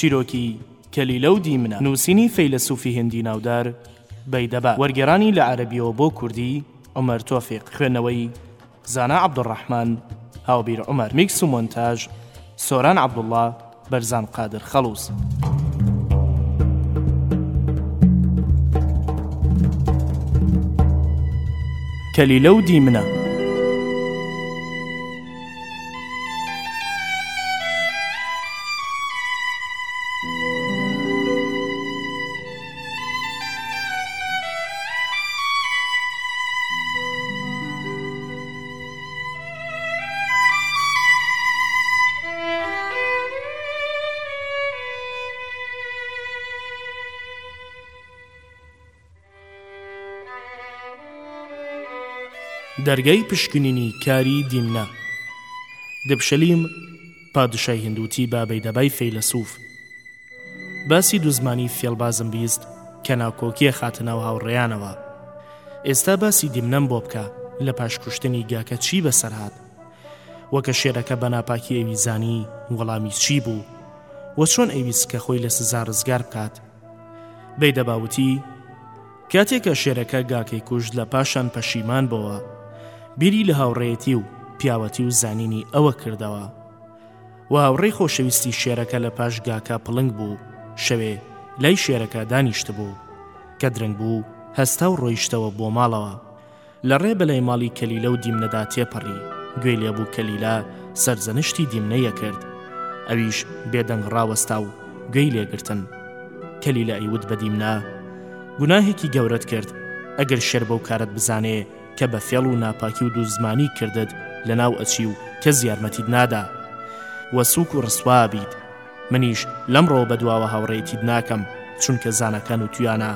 چیرۆکی کەلیلە و دیمنە نووسینی فەیلەسوفی هندی ناودار بەیدەبا وەرگێرانی لە عەربیەوە بۆ کوردی عمر تۆفیق خوێندنەوەی زانا عبدالرحمن هاوبیر عمر میکس و مۆنتاژ سۆران عبدالله بەرزان قادر خەڵوز. کلیلە و دیمنە. دەرگای پشکنینی کاری دیمنە دبشلیم پادشای هند وتی بابەی دەبای فەیلەسوف باسی دوزمانی فێڵبازم بیست کە ناکۆکیە خاتە ناو هاوڕێیانەوە ئێستا باسی دیمنەم بۆ بکە لە پاش کوشتنی گاکە چی بەسەرهات وەکە شێرەکە بە ناپاکی ئەوی زانی وەڵامی چی بوو وە چۆن ئەویست کە خۆی لە سزا ڕزگار بکات بەیدەباوتی کاتێ کە شێرەکە گاکەی کوشت لە پاشان پەشیمان بۆوە بیری لە هاوڕێتی و پیاوەتی و زانینی ئەوە کردەوە و هاوڕێی خۆشەویستی شێرەکە لە پاش گاکە پڵنگ بوو شەوێ لای شێرەکە دانیشت بوو کە درنگ بوو هەستا و ڕۆیشتەوە بۆ ماڵەوە لە ڕێ بەلای ماڵی کەلیلە و دیمنەدا تێپەڕی، گوێی لێ بوو کەلیلە سەرزەنشتی دیمنە یەکرد، ئەویش بێدەنگ ڕاوەستا و گوێی لێ گرتن. کەلیلە ئەیوت بە دیمنە، گوناهێکی گەورەت کرد، ئەگەر شێر بەو کارەت بزانێ کە بە فێڵ و ناپاکی و دووزمانی کردت لەناو ئەچی و کەس یارمەتیت نادا و سووک و ڕسوا ئەبیت. منیش لەمڕۆوە بەدواوە هاوڕێیەتیت ناکەم چونکە زاناکان وتویانە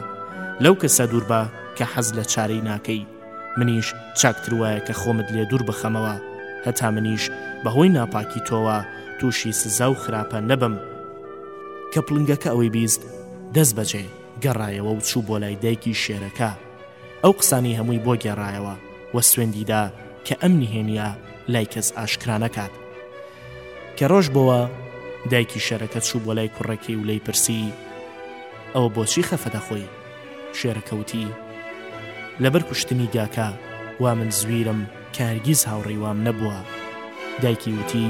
لەو کەسە دووربە کە حەز لە چارەی ناکەی منیش چاکتر وایە کە خۆمت لێ دوور بخەمەوە هەتا منیش بەهۆی ناپاکی تۆوە تووشی سزا و خراپە نەبم کە پڵنگەکە ئەوەی بیست دەست بەجێ گەڕایەوە و چوو بۆ لای دایکی شێرەکە ئەو قسانەی هەمووی بۆ گێڕایەوە وە سوێندیدا کە ئەم نهێنیە لای کەس ئاشکرا نەکات کە ڕۆژ بۆوە دایکی شێرەکە چوو بۆلای کوڕەکەی و لێی پرسی، ئەوە بۆچی خەفەت ئەخۆی؟ شێرەکە وتی، لەبەر کوشتنی گاکە، وا من زویرم کە هەرگیز هاوڕێی وام نەبووە. دایکی وتی،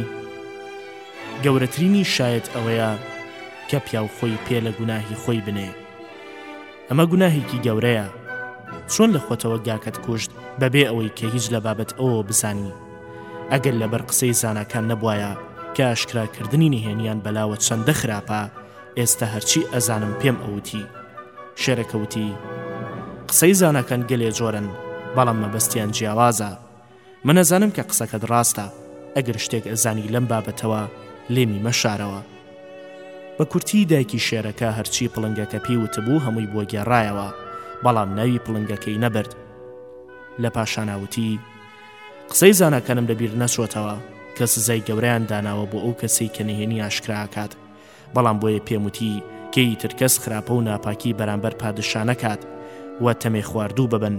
گەورەترینی شایەت ئەوەیە کە پیاو خۆی پێ لە گوناهی خۆی بنێ. ئەمە گوناهێکی گەورەیە. چۆن لە خۆتەوە گاکەت کوشت بەبێ ئەوەی کە هیچ لە بابەت ئەوەوە بزانی؟ ئەگەر لەبەر قسەی زاناکان نەبوایە کە ئاشکراکردنی نهێنیان بەلاوە چەندە خراپە ئێستا هەرچی ئەزانم پێم ئەوتی شێرەکەوتی قسەی زاناکان گەلێ جۆرن بەڵام مەبەستیان جیاوازە منەزانم کە قسەکەت ڕاستە ئەگەر شتێک ئەزانی لەم بابەتەوە لێمی مەشارەوە بە کورتی دایکی شێرەکە هەرچی پڵنگەکە پێی وتبوو هەمووی بۆ گێڕایەوە بەڵام ناوی پڵنگەکەی نەبرد لە پاشاناوتی قسەی زاناکانم لە بیر نەچۆتەوە کە سزای گەورەیان داناوە بۆ ئەو کەسەی کە نهێنی ئاشکراکات بەڵام بۆیە پێموتی کەی ترکەس خراپە و ناپاکی بەرامبەر پادشانەکات و تەمێ خواردوو ببن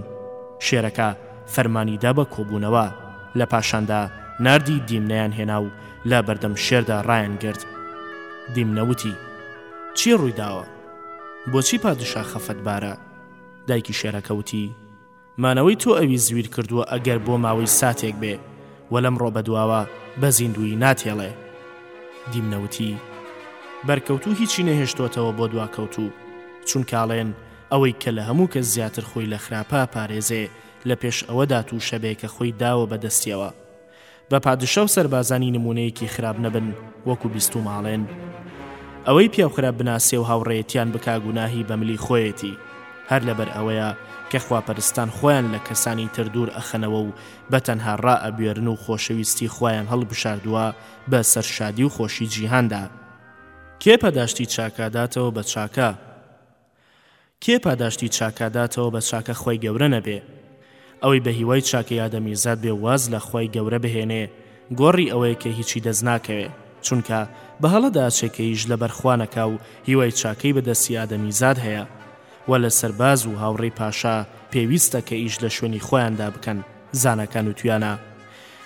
شێرەکە فەرمانیدا بە کۆبوونەوە لە پاشاندا ناردی دیمنەیان هێنا و لە بەردەم شێردا ڕایان گرت دیمنەوتی چی ڕوویداوە بۆچی پادشا خەفەتبارە دایکی شێرەکەوتی مانەوەی تۆ ئەوی زویر کردووە ئەگەر بۆ ماوەی ساتێک بێ وە لەمڕۆ بەدواوە بە زیندوویی ناتهێڵێ دیمنە وتی بەرکەوتوو هیچی نەهێشتۆتەوە بۆ دواکەوتوو چونکاڵێن ئەوەی کە لە هەموو کەس زیاتر خۆی لە خراپە ئەپارێزێ لە پێش ئەوەدا تووشەبێ کە خۆی داوە بە دەستیەوە با پادشا و سەربازانی نموونەیەکی خراپ نەبن وەکو بیستووماڵێن ئەوەی پیاو خراپ بناسێ و هاوڕێیەتیان بکا گوناهی بە ملی خۆیەتی هەر لەبەر ئەوەیە کە خواپەرستان خۆیان لە کەسانی تر دوور ئەخەنەوە و بە تەنها ڕائەبوێرن و خۆشەویستی خۆیان هەڵبژاردووە بە سەر شادی و خۆشی جیهاندا کێ پاداشتی چاک ئەداتەوە بە چاکە؟ کێ پاداشتی چاکە داتەوە بە چاکە خوای گەورە نەبێ ئەوەی بە هیوای چاکەی ئادەمیزاد بێ واز لە خوای گەورە بهێنێ گۆڕی ئەوەیە کە هیچی دەست ناکەوێ چونکە بە هەڵە داچێ کە یش لەبەر خوا نەکا و هیوای چاکەی بە دەستی ئادەمیزاد هەیە وە لە سەرباز و هاوڕێی پاشا پێویستە کە ئیش لە شوێنی خۆیاندا بکەن زاناکان وتویانە،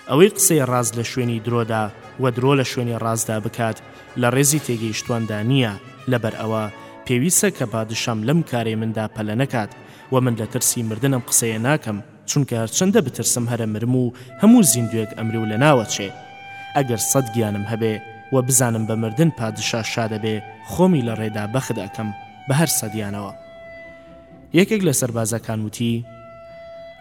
ئەوەی قسەی ڕاست لە شوێنی درۆدا و درۆ لە شوێنی ڕاستدا بکات، لە ڕێزی تێگەیشتوواندا نییە، لەبەر ئەوە پێویستە کە پادشام لەم کارەی مندا پەلە نەکات و من لە ترسی مردن ئەم قسەیە ناکەم، چونکە هەرچەندە بترسم هەرە مرم و هەموو زیندووێک ئەمرێ و لەناوەچێ، ئەگەر سەد گیانم هەبێ و بزانم بە مردن پادشا شاد ئەبێ، خۆمی لە ڕێدا بەخت ئەکەم بە هەر سەدیانەوە. یەکێک لە سەربازەکان وتی،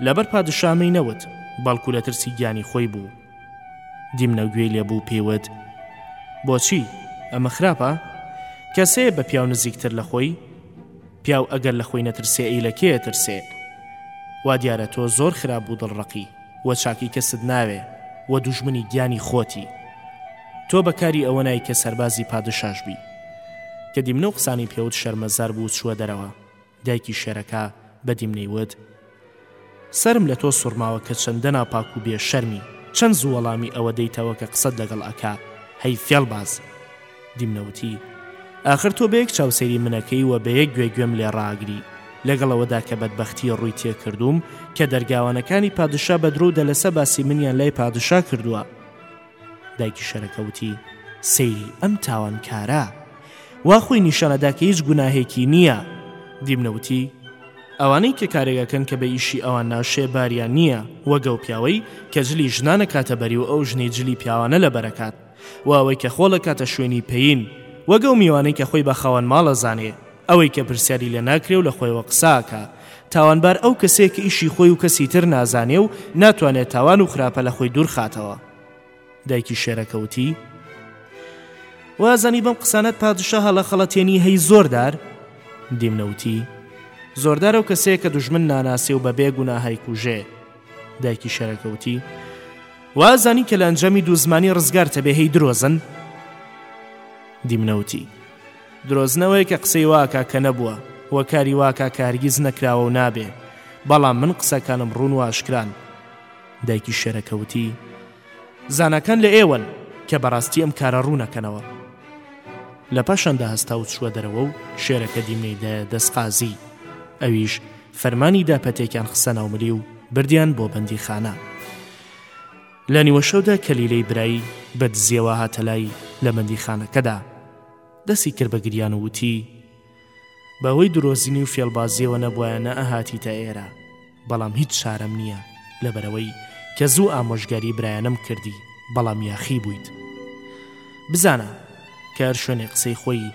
لەبەر پادشامەی نەوت، بەڵکو لە ترسی گیانی خۆی بوو. دیمنە گوێی لێ بوو پێی وت، بۆچی؟ ئەمە خراپە؟ کەس هەیە بە پیاو نزیکتر لە خۆی؟ پیاو ئەگەر لە خۆی نەترسێ ئەی لە کێ ئەترسێ؟ وا دیارە تۆ زۆر خراپ و دڵڕەقی و چاکەی کەست ناوێ و دوژمنی گیانی خۆتی. تۆ بە کاری ئەوە نای کە سەربازی پادشاش بی. کە دیمنە و قسانی پێ وت شەرمەزار بوو چووە دەرەوە. دایکی شێرەکە بە دیمنەی وت، سەرم لە تۆ سوڕماوە کە چەندە ناپاک و بێ شەرمی، چەند زوو وەڵامی ئەوە دەیتەوە کە قسەت لەگەڵ ئەکا، هەی فێڵباز! دیمنە وتی، ئاخر تۆ بە یەک چاو سەیری من ئەکەی و بە یەک گوێ گوێم لێ ڕائەگری، لەگەڵ ئەوەدا کە بەدبەختی ڕووی تێکردووم کە دەرگاوانەکانی پادشا بە درۆ و دەلەسە باسی منیان لای پادشا کردووە، دایکی شەرەکە وتی، سەیری ئەم تاوانکارە! وا خۆی نیشان ئەدا کە هیچ گوناهێکی نییە. دیمنە وتی، ئەوانەی کە کارێک ئەکەن کە بە ئیشی ئەوان ناشێ باریان نییە وەک ئەو پیاوەی کە جلی ژنان ئەکاتە بەری و ئەو ژنەی جلی پیاوانە لەبەر ئەکات و ئەوەی کە خۆڵ ئەکاتە شوێنی پەین وەک ئەو میوانەی کە خۆی بە خاوەن ماڵ ئەزانێ ئەوەی کە پرسیاری لێ ناکرێ و لە خۆیەوە قسە ئەکا تاوانبار ئەو کەسەیە کە ئیشی خۆی و کەسی تر نازانێ و ناتوانێت تاوان و خراپە لە خۆی دوورخاتەوە. دایکی شێرەکە وتی، وازانی بەم قسانەت پادشا هەڵە خەڵەتێنی هەی زۆردار؟ دیمنەوتی، زۆردار ئەو کەسەیە کە دژمن ناناسێ و بەبێ گوناهی کوژێ. دایکی شێرەکەوتی، وازانی کە لە ئەنجامی دوو زمانی ڕزگارتە بێ هەی درۆزن؟ دیمنەوتی. درۆزنەوەیە کە قسەی وا ئەکا کە نەبووە وە کاری وا ئەکا کە هەرگیز نەکراوە و نابێ بەڵام من قسەکانم ڕوون و ئاشکران. دایکی شێرەکە وتی. زاناکان لە ئێوەن کە بەڕاستی ئەم کارە ڕوون ئەکەنەوە. لە پاشاندا هەستا و چووە دەرەوە و شێرەکە دیمەنی دایە دەست قازی. ئەویش فەرمانی دا پەتێکیان خستە ناو ملی و بردیان بۆ بەندیخانە. لە نیوەشەودا کەلیلەی برای بە دزیەوە هاتە لای لە بەندیخانەکەدا. دەستی کرد بە گریان و وتی، بەهۆی درۆزنی و فێڵبازییەوە نەبوایەنە ئەهاتیتە ئێرە، بەڵام هیچ چارەم نییە، لەبەرئەوەی کە زوو ئامۆژگاری برایانەم کردی، بەڵام یاخی بوویت. بزانە، کە هەر شوێنێک قسەی خۆی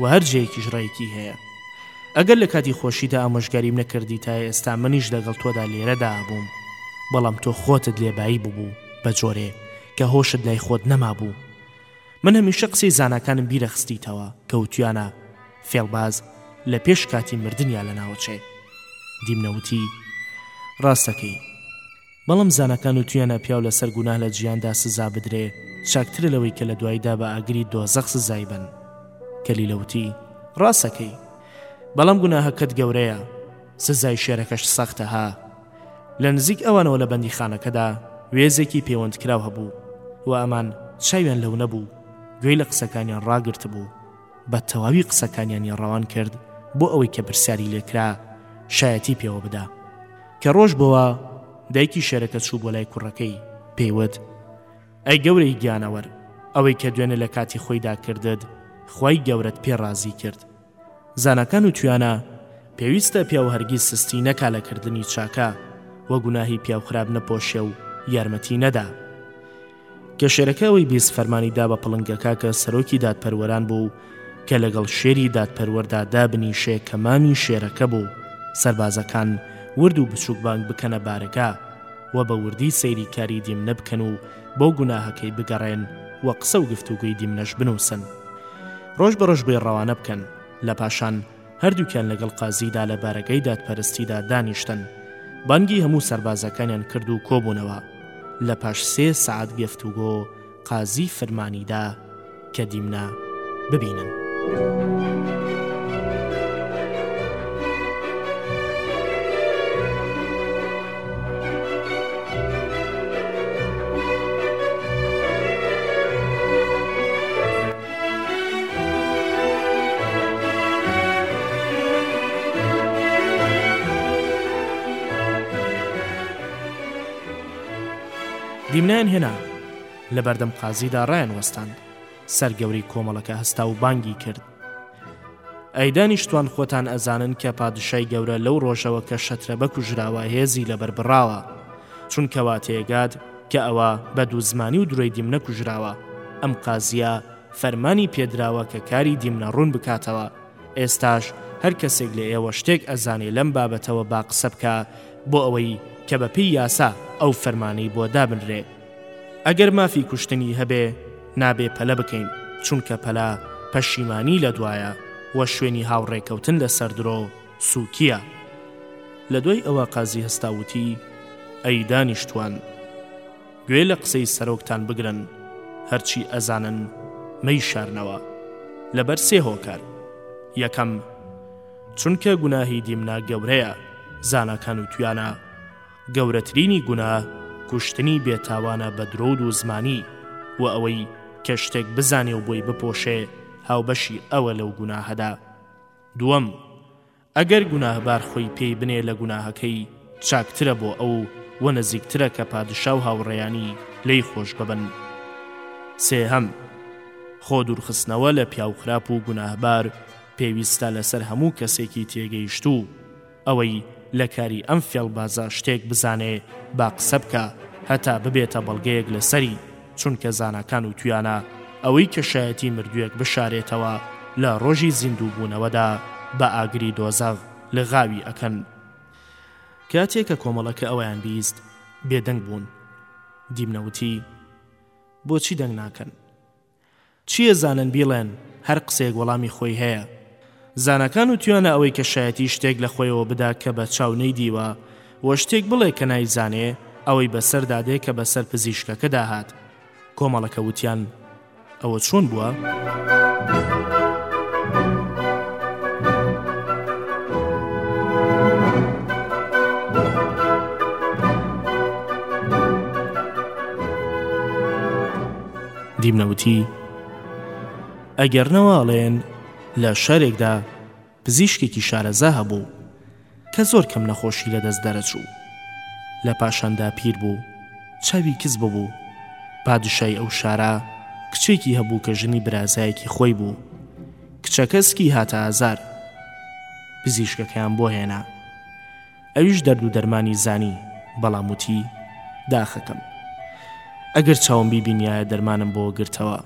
و هەر جێیەکیش ڕێیەکی هەیە. ئەگەر لە کاتی خۆشیدا ئامۆژگاریم نەکردیتایە ئێستا منیش لەگەڵ تۆدا لێرەدا ئەبووم، بەڵام تۆ خۆتت لێ بایی ببوو بە جۆرێ کە هۆشت لای خۆت نەمابوو. من هەمیشە قسەی زاناکانم بیرە خستیتەوە کە وتویانە فێڵباز لە پێش کاتی مردنیا لە ناوەچێ دیمنە وتی ڕاستەکەی بەڵام زانەکان و تویانە پیاو لەسەر گوناه لە جیاندا سزا بدرێ چاکترە لەوەی کە لە دوایدا بە ئاگری دۆزەخ سزای بن کەلی لەوتی ڕاستەکەی بەڵام گوناهەکەت گەورەیە سزای شێرەکەش سەختە ها لە نزیک ئەوانەوە لە بەندیخانەکەدا وێزێکی پێوەندکراو هەبوو و ئەمان چاویان لەو نەبوو، گوێی لە قسەکانیان ڕاگرتبوو. بە تەواوی قسەکانیانی ڕەوان کرد بۆ ئەوەی کە پرسیاری لێ کرا شایەتی پێوە بدا. کە ڕۆژ بۆوە، دایکی شێرەکە چوو بۆ لای کوڕەکەی، پێی وت، ئەی گەورەی گیانەوەر، ئەوەی کە دوێنێ لە کاتی خۆیدا کردت، خوای گەورەت پێ ڕازی کرد. زاناکان وتویانە پێویستە پیاو هەرگیز سستی نەکا لە کردنی چاکە و گوناهی پیاو خراپ نەپۆشێ و یارمەتی نەدا. کەشێرەکە ئەوەی بیست فەرمانی دا بە پڵنگەکە کە سەرۆکی دادپەروەران بوو کە لەگەڵ شێری دادپەروەردا دابنیشێ کە مامی شێرەکە بوو سەربازەکان ورد و بچوک بانگ بکەنە بارەگا و بە وردی سەیری کاری دیمنە بکەن و بۆ گوناهەکەی بگەڕێن و قسە و گفتوگۆی دیمنەش بنووسن. ڕۆژ بە ڕۆژ بۆی ڕەوانە بکەن، لە پاشان هەردووکیان لەگەڵ قازیدا لە بارەگای دادپەرستیدا دانیشتن، بانگی هەموو سەربازەکانیان کرد و کۆبوونەوە، لە پاش سێ سەعات گفتوگۆ قازی فرمانیدا کە دیمنە ببینن. دیمنیان هێنا لە بەردەم قازیدا ڕایان وەستاند سەر گەورەی کۆمەڵەکە هەستا و بانگی کرد ئەیدانیشتوان خۆتان ئەزانن کە پادشای گەورە لەو ڕۆژەوە کە شەترە بەکوژراوە هێزی لەبەر بڕاوە چونکەواتێگات کە ئەوە بە دووزمانی و درۆی دیمنە کوژراوە، ئەم قازییە فەرمانی پێدراوە کە کاری دیمنە ڕوون بکاتەوە، ئێستاش هەر کەسێک لە ئێوە شتێک ئەزانێ لەم بابەتەوە با قسە بکا بۆ ئەوەی کە بە پێی یاسا ئەو فەرمانەی بۆ دابنرێ. ئەگەر مافی کوشتنی هەبێ نابێ پەلە بکەین، چونکە پەلە پەشیمانی لە دوایە و شوێنی هاوڕێکەوتن لە سەر درۆ، سووکییە. لە دوای ئەوە قازی هەستا وتی، ئەی دانیشتووان! گوێ لە قسەی سەرۆکتان بگرن، هەرچی ئەزانن مەیشارنەوە، لەبەر سێ هۆکار، یەکەم، چونکە گوناهی دیمنە گەورەیە، زاناکان وتویانە، گەورەترینی گوناه کوشتنی بێ تاوانە بە درۆ و دووزمانی، وە ئەوەی کە شتێک بزانێ و بۆی بپۆشێ هاوبەشی ئەوە لەو گوناهەدا. دووەم، ئەگەر گوناهبار خۆی پێی بنێ لە گوناهەکەی، چاکترە بۆ ئەو و نزیکترە کە پادشا و هاوڕێیانی لێی خۆش ببن. سێهەم، خۆ دوورخستنەوە لە پیاو خراپ و گوناهبار پێویستە لەسەر هەموو کەسێکی تێگەیشتوو. ئەوەی لە کاری ئەم فێڵبازە شتێک بزانێ با قسە بکا هەتا ببێتە بەڵگەیەک لەسەری، چونکە زاناکان وتویانە ئەوەی کە شایەتی مردوێک بشارێتەوە لە ڕۆژی زیندوو بوونەوەدا بە ئاگری دۆزەغ لغاوی ئەکەن. کاتێ کە کۆمەڵەکە ئەوەیان بیست بێدەنگ بوون. دیمنە وتی، بۆچی دەنگ ناکەن؟ چیێزانن بیڵێن هەر قسەیەک وەڵامی خۆی هەیە زاناکان و تویانە ئەوەی کە شایەتی شتێک لە خۆیەوە بدا کە بە چاو نەیدیوە وە شتێک بڵێ کە نایزانێ ئەوەی بەسەردا دێ کە بەسەر پزیشکەکەدا هات کۆمەڵەکە وتیان ئەوە چۆن بووە؟ دیمنە وتی، ئەگەر نەواڵێن لە شارێکدا پزیشکێکی شارەزا هەبوو کە زۆر کەم نەخۆشی لە دەست دەرەچوو. لە پاشاندا پیر بوو، چاوی کز ببوو. پادشای ئەو شارە کچێکی هەبوو کە ژنی برازایەکی خۆی بوو. کچەکە سکی هاتە ئازار. پزیشکەکەیان بۆ هێنا. ئەویش دەرد و دەرمانی زانی بەڵام وتی داخەکەم ئەگەر چاوم بیبینایە دەرمانم بۆ گرتەوە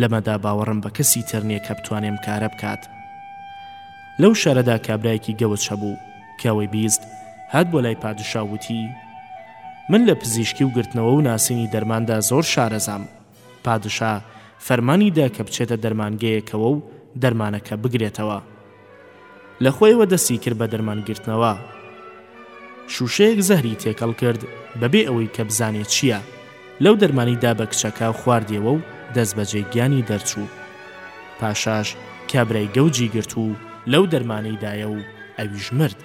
لەمەدا باوەڕم بە کەسی تر نییە کە بتوانێم کارە بکات لەو شارەدا کابرایەکی گەوچ هەبوو کەەوەی بیست هات بۆ لای پادشاوتی من لە پزیشکی و گرتنەوە و ناسینی دەرماندا زۆر شارەزام پادشا فەرمانی دا کە بچێتە دەرمانگەیەکەوە و دەرمانەکە بگرێتەوە. لە خۆیەوە دەستی کرد بە دەرمان گرتنەوە. شووشەیەک زەهری تێکەڵ کرد بەبێ ئەوەی کە بزانێ چییە. لەو دەرمانی دا بە کچەکە خواردیەوە و دەستبەجێ گیانی دەرچوو. پاشاش کابرای گەوجی گرت و لەو دەرمانەی دایە و ئەویش مرد.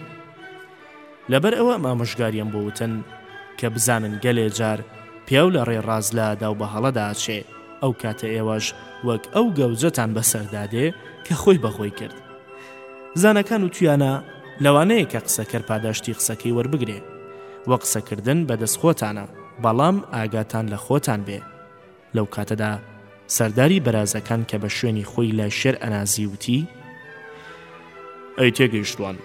لەبەر ئەوە ئەم ئامۆژگاریەم بۆ وتن کە بزانن گەلێ جار پیاو لە ڕێ ڕاست لە ئەداو بە هەڵەدا ئەچێ ئەو کاتە ئێوەش وەک ئەو گەوجەتان بەسەردا دێ کە خۆی بە خۆی کرد زانەکان وتویانە لەوانەیە کە قسەکەر پاداشتی قسەکەی وەربگرێ وە قسەکردن بەدەست خۆتانە بەڵام ئاگاتان لە خۆتان بێ لەو کاتەدا سەرداری بەرازەکان کە بە شوێنی خۆی لە شێر ئەنازی وتی، ئەی تێگەیشتوان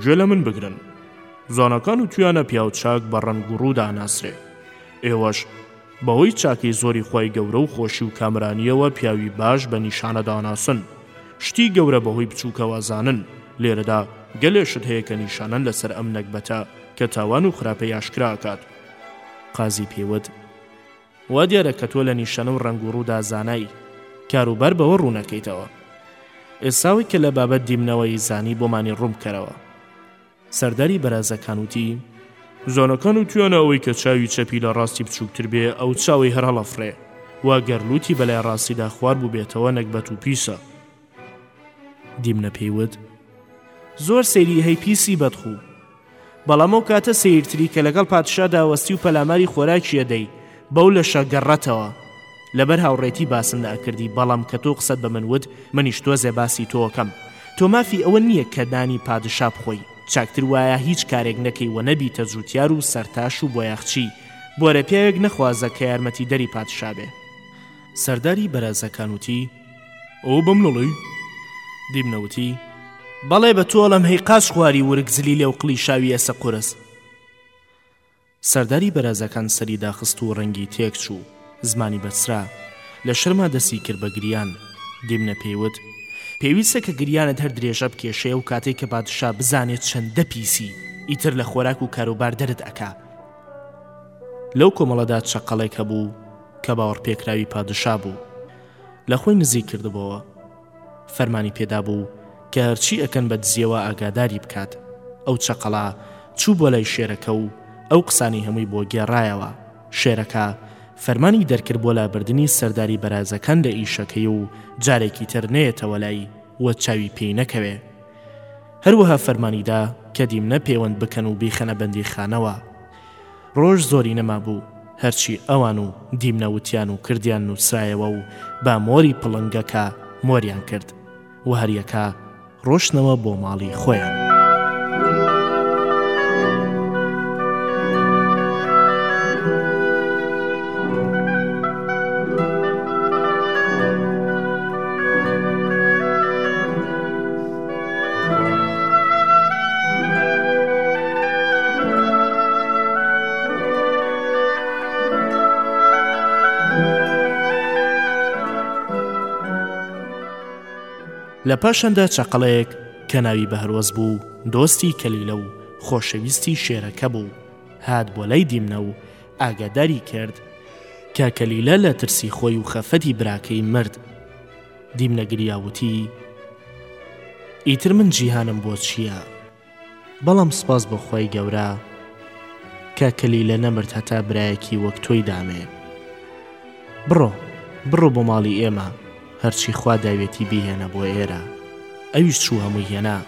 گوێ لە من بگرن زۆنەکان و تویانە پیاو چاک بە ڕەنگ و ڕوودا ناسرێ ئێوەش بەوەی چاکەی زۆری خی گەورە و خۆشی و کامرانیەوە پیاوی باش بە نیشانە داناسن شتی گەورە بەهۆی بچووکەوە زانن لێرەدا گەلێ شت هەیە کە نیشانەن لەسەر ئەم نەگبەتە کە تاوان و خراپە یاشکراکات قازی پێوت وا دیارە کە تۆ لە نیشانە و ڕەنگ و ڕوودا زانای کاروبار بەوە ڕوونەکەیتەوە. ئێستاوەی کە لە بابەت دیمنەوەی زانی بۆمانی ڕوون بکەرەوە. سەرداری بەرازەکان وتی. زانەکان وتویانە ئەوەی کە چاوی چەپی لە ڕاستی بچووکتر بێ ئەو چاوەی هەر هەڵەفڕێ و گەر لووتی بە لای ڕاستیدا خوار بووبێتەوە نەگبەت و پیسە. دیمنە پێی وت. زۆر سەیری هەی پیسی بەدخوو. بەڵام ئەو کاتە سەیرتری کە لەگەڵ پادشادا وەستی و پەلاماری خۆراکی ئەدەی بەو لەشە گەڕەتەوە لەبەر هاوڕێتی باسم لە ئەکردی بەڵام کە تۆ قسەت بە من وت منیش تۆزێ باسی تۆکەم تۆ مافی ئەوە نییە کە نانی پادشا بخۆی چاکتر وایە هیچ کارێک نەکەی وە نەبیتە جوتیار و سەرتاش و بۆیاخچی بۆرە پیاوێک نەخوازە کە یارمەتی دەری پادشا بێ سەرداری بەرەزەکان وتی ئەوە بەم لەڵێی دیم نەوتی بەڵێ بە تۆڵم هەی قاچ خواری ورگ زلی لێو قڵی شاوی ئەسە قورس سەرداری بەرازەکان سەری داخست و ڕەنگی تێک چوو زمانی بەسرا لە شەرما دەسی کرد بە گریان دیمنە پێیوت پێویستە کە گریانت هەر درێژە بکێشێ و کاتێک کە بادشا بزانێت چەندە پیسی ئیتر لە خۆراک و کاروبار دەرت ئەکا لەو کۆمەڵەدا چەقەڵێک هەبوو کە باوەڕ پێکراوی پادشا بوو لە خۆی نزیک کردبۆوە فەرمانی پێدابوو کە هەرچی ئەکەن بە دزیەوە ئاگاداری بکات ئەو چەقەڵا چوو بۆ لای شێرەکە و ئەو قسانەی هەمووی بۆ گێڕایەوە شێرەکە فەرمانی دەرکرد بۆ لابردنی سەرداری بەرازەکان لە ئیشەکەی و جارێکی تر نەیەتەوە لای و چاوی پێی نەکەوێ هەروەها فەرمانیدا کە دیمنە پێوەند بکەن و بیخەنە بەندیخانەوە ڕۆژ زۆری نەمابوو، هەرچی ئەوان و دیمنە وتیان و کردیان نووسرایەوە و بە مۆری پڵنگەکە مۆریان کرد و هەریەکە ڕۆشتنەوە بۆ ماڵی خۆیان. لە پاشاندا چەقەڵێک کە ناوی بەهرۆز بوو دۆستی کەلیلە و خۆشەویستی شێرەکە بوو هات بۆ لای دیمنە و ئاگاداری کرد کە کەلیلە لە ترسی خۆی و خەفەتی براکەی مرد دیمنە گریا وتی، ئیتر من جیهانم بۆ چییە؟ بەڵام سوپاس بۆ خوای گەورە کە کەلیلە نەمرد هەتا برایەکی وەک تۆی دامێ. بڕۆ، بڕۆ بۆ ماڵی ئێمە، هەرچی خوا داویەتی بیهێنە بۆ ئێرە. ئەویش چوو هەمووی هێنا.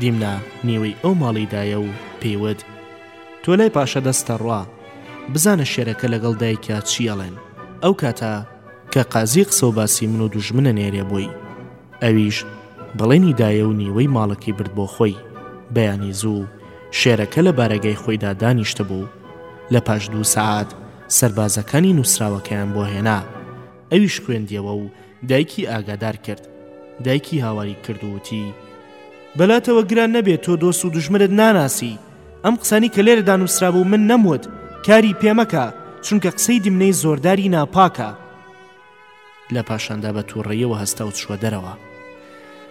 دیمنە نیوەی ئەو ماڵی دایە و پێی وت، تۆ لای پاشا دەستتە ڕوا، بزانە شێرەکە لەگەڵ دایکیا چی ئەڵێن. ئەو کاتە. کە قازی قسەو باسی من و دوژمنە نێرێ بۆی. ئەویش بەڵێنی دایە و نیوەی ماڵەکەی برد بۆ خۆی. بەیانی زوو شێرەکە لە بارەگای خۆیدا دانیشتبوو. لە پاش دوو سەعات سەربازەکانی نووسراوەکەیان بۆ هێنا. ئەویش خوێندیەوە و دایکی ئاگادار کرد. دایکی هاواری کرد و وتی، بەلاتەوە گران نەبێ تۆ دۆست و دوژمنت ناناسی! ئەم قسانی کە لێرەدا نووسرابوو من نەموت کاری پێمەکە چونکە قسەی دیمنەی زۆرداری ناپاکە لە پاشاندا بە تووڕەیەوە هەستا و چووە دەرەوە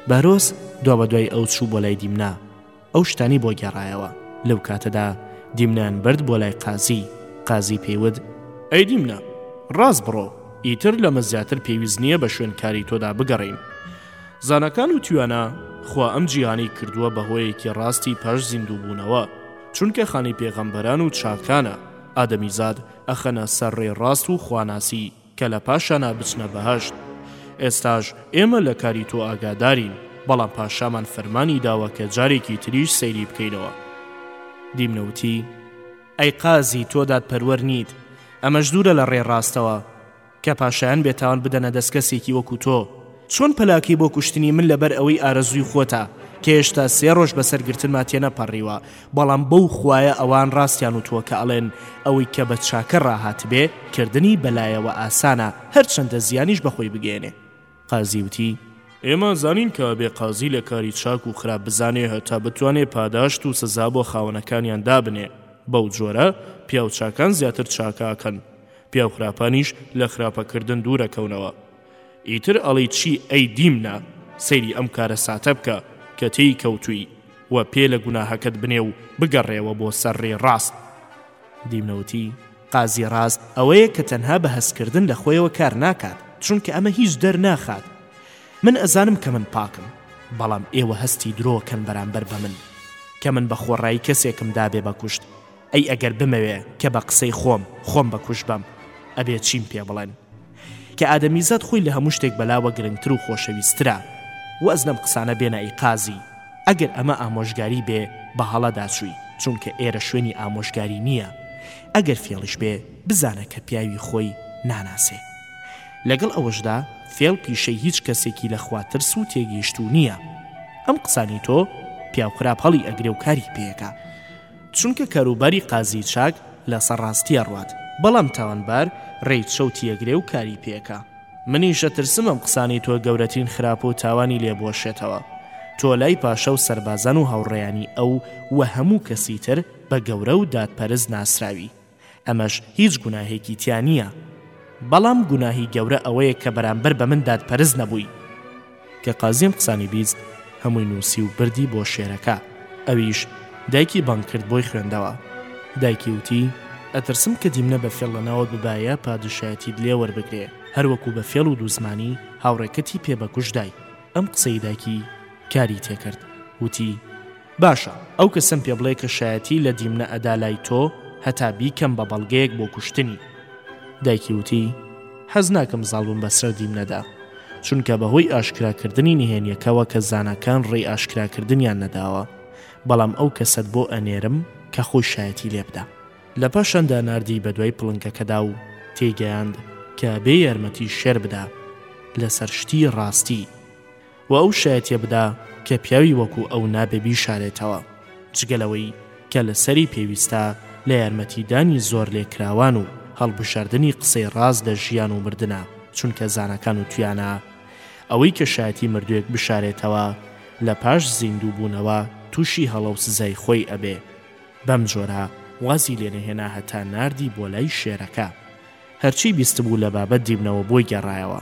بارۆس دوا بە دوای ئەو چوو بۆ لای دیمنا ئەو شتانی بۆ گێڕایەوە لەو کاتەدا دیمنان برد بۆ لای قازی قازی پێیوت ئەی دیمنا ڕاست بڕۆ ئیتر لەمە زیاتر پێویست نییە بە شوێنکاری تۆدا بگەڕین زاناکان وتویانە خوا ئەم جیهانەی کردووە بە هۆیەکی ڕاستی پاش زیندوو بوونەوە چونکە خانەی پێغەمبەران و چاکانە ئادەمیزاد ئەخەنە سەر ڕێ ڕاست و خواناسی کە لە پاشانا بچنە بەهەشت ئێستاش ئێمە لە کاری تۆ ئاگادارین بەڵام پاشامان فەرمانی داوە کە جارێکی تریش سەیری بکەینەوە دیمنە وتی ئەی قازی تۆ دادپەروەر نیت ئەمەش دوورە لە ڕێ ڕاستەوە کە پاشایان بێ تاوان بدەنە دەست کەسێکی وەکو تۆ چۆن پەلاکەی بۆ کوشتنی من لەبەر ئەوەی ئارەزووی خۆتە کە هێشتا سێ ڕۆژ بەسەر گرتنما تێنەپەڕیوە بەڵام بەو خوایە ئەوان ڕاستیان وتووە کە ئەڵێن ئەوەی کە بە چاکە ڕاهاتبێ کردنی بەلایەوە ئاسانە هەرچەندە زیانیش بەخۆی بگەیەنێ قازی وتی، ئێمە زانین کە ئەبێ قازی لە کاری چاک و خراپ بزانێ هەتا بتوانێ پاداشت و سزا بۆ خاوەنەکانیان دابنێ، بەو جۆرە پیاو چاکان زیاتر چاکە ئەکەن، پیاو خراپانیش لە خراپە کردن دوور ئەکەونەوە. ئیتر ئەڵێی چی ئەی دیمنە، سەیری ئەم کارەساتە بکە کە تێی کەوتووی و پێ لە گوناهەکەت بنێ و بگەڕێوە بۆ سەر ڕێ ڕاست. دیمنە وتی، قازی ڕاز ئەوەیە کە تەنها بە هەست کردن لە خۆیەوە کار ناکات چونکە ئەمە هیچ دەرناخات من ئەزانم کە من پاکم بەڵام ئێوە هەستی درۆ کەن بەرامبەر بە من کە من بە خۆڕایی کەسێکم دابێ بە کوشت ئەی ئەگەر بمەوێ کە بە قسەی خۆم خۆم بە کوشت بەم ئەبێ چیم پێ بڵێن کە ئادەمیزاد خۆی لە هەموو شتێک بەلاوە گرنگتر و خۆشەویستترە و ئەز لەم قسانە بێنە ئەی قازی، ئەگەر ئەمە ئامۆژگاری بێ بە هەڵە دا چووی، چونکە ئێرە شوێنی ئامۆژگاری نییە، ئەگەر فێڵیش بێ بزانە کە پیاوی خۆی ناناسێ. لەگەڵ ئەوەش دا فێڵ پیشەی هیچ کەسێکی لە خوا ترس و تێگەیشتوو نییە. ئەم قسانەی تۆ پیاو خراپ هەڵی ئەگرێ و کاری پێ ئەکا. چونکە کاروباری قازی چاک لەسەر ڕاستیە ڕوات بەڵام تاوانبار ڕێی چەو تیەگرێ و کاری پێکا منیش ئەترسم ئەم قسانەی تۆ گەورەترین خراپ و تاوانی لێ بوەشێتەوە تۆ لای پاشا و سەربازان و هاوڕێیانی ئەو و هەموو کەسی تر بە گەورە و دادپەرست ناسراوی ئەمەش هیچ گوناهێکی تیا نییە، بەڵام گوناهی گەورە ئەوەیە کە بەرامبەر بە من دادپەرست نەبووی. کە قازیم قسانی بیست، هەمووی نووسی و بردی بۆ شێرەکە، ئەویش دایکی بانگ کرد بۆی خوێندەوە. دایکی وتی. ئەترسم کە دیمنە بە فێڵ لە ناوت ببایە پادشایەتیت لێ وەربگرێ، هەر وەکوو بە فێڵ و دووزمانی هاوڕێکەتی پێ بە کوشت دای. ئەم قسەی دایکی کاری تێ کرد، وتی. باشە ئەو کەسەم پێ بڵێ کە شایەتی لە دیمنە ئەدا لای تۆ هەتا بیکەم بە بەڵگەیەک بۆ کوشتنی. دایکی وتی، حەز ناکەم زاڵ بم بەسەر دیمنەدا، چونکە بەهۆی ئاشکراکردنی نهێنیەکەوە کە زاناکان ڕێی ئاشکراکردنیان نەداوە، بەڵام ئەو کەسەت بۆ ئەنێرم کە خۆی شایەتی لێ بدا. لە پاشاندا ناردی بەدوای پڵنگەکەدا و تێیگەیاند کە بێ یارمەتی شێر بدا لەسەر شتی ڕاستی. و ئەو شایەتیە بدا کە پیاوی وەکو ئەو نابێ بیشارێتەوە جگە لەوەی کە لەسەری پێویستە لە یارمەتی دانی زۆر لێکراوان و هەڵبژاردنی قسەی ڕاست لە ژیان و مردنا چونکە زاناکان وتویانە ئەوەی کە شایەتی مردوێک بشارێتەوە لە پاش زیندوو بوونەوە تووشی هەڵە و سزای خۆی ئەبێ بەم جۆرە وازی لێ نەهێنا هەتا ناردی بۆ لای شێرەکە هەرچی بیستبوو لە بابەت دیبنەوە بۆی گەڕایەوە.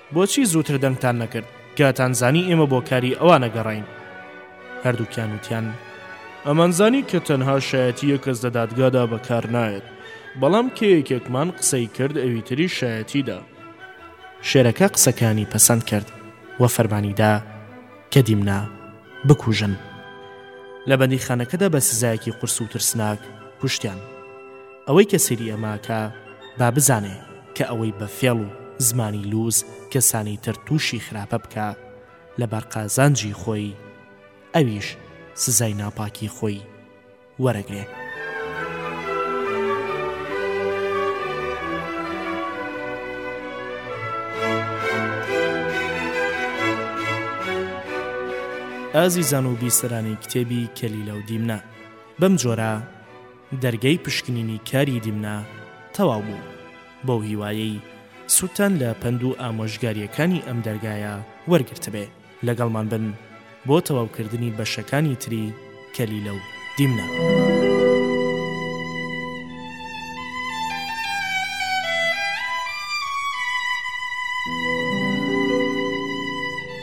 بۆچی زووتر دەنگتان نەکرد کاتان زانی ئێمە بۆ کاری ئەوانە گەڕاین؟ هەردووکیان وتیان، ئەمان زانی کە تەنها شایەتی یەک کەس لە دادگادا بەکار نایەت، بەڵام کە یەکێکمان قسەی کرد ئەوی تریش شایەتی دا. شێرەکە قسەکانی پەسەند کرد و فەرمانی دا کە دیمنا بکوژن. لە بەندیخانەکەدا بە سزایەکی قورس و ترسناک کوشتیان. ئەوەی کە سەیری ئەماکا با بزانێ کە ئەوەی بە فێڵ و زمانی لووس کەسانی تر تووشی خراپە بکا لە بەر قازانجی خۆی ئەویش سزای ناپاکی خۆی وەرەگرێ. ئازیزان و بیسەرانی کتێبی کەلیلە و دیمنە بەم جۆرە، دەرگای پشکنینی کاری دیمنا تەواو بوو، بەو هیوایەی سوودتان لە پەند و ئامۆژگارییەکانی ئەم دەرگایە وەرگرتبێ، لەگەڵمان بن بۆ تەواوکردنی بەشەکانی تری کەلیلە و دیمنا.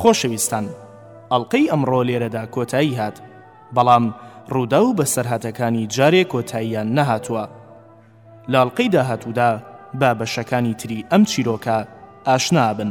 خۆشەویستان ئەڵلقەی ئەمڕۆ لێرەدا کۆتایی هات بەڵام ڕوودا و بەسەرهاتەکانی جارێک کۆتاییان نەهاتووە لاڵقەی داهاتوودا با بەشەکانی تری ئەم چیرۆکە ئاشنابن.